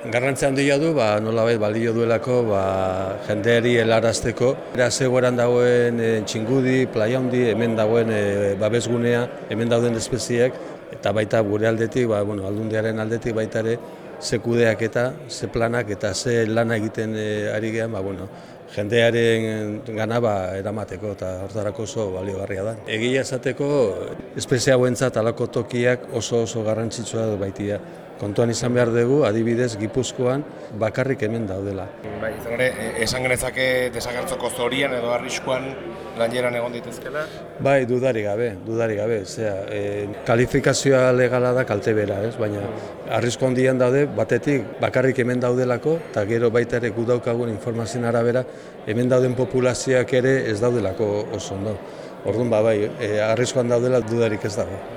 Garrantzia handia du, ba, nolabait balio duelako ba, jendeari helarazteko. Era zegoeran dagoen e, txingudi, playa handi, hemen dagoen e, babesgunea, hemen dauden espeziek, eta baita gure aldetik, ba, bueno, aldundiaren aldetik baita ere, ze kudeak eta, ze planak eta ze lana egiten e, ari gehan, ba, bueno, jendearen gana ba, eramateko eta hortarako oso baliogarria da. Egia esateko, espezia hauentzat alako tokiak oso oso garrantzitsua baitia. Kontuan izan behar dugu, adibidez, Gipuzkoan bakarrik hemen daudela. Bai, izan ere, e, esan genezake desagertzoko zorian edo arriskuan lanjeran egon ditezkela? Bai, dudari gabe, dudari gabe. Zera, e, kalifikazioa legala da kalte bera, ez? baina arrisko handian daude, batetik bakarrik hemen daudelako, eta gero baita ere gu daukagun informazioen arabera, hemen dauden populazioak ere ez daudelako oso ondo. Orduan, ba, bai, e, arriskoan daudela dudarik ez dago.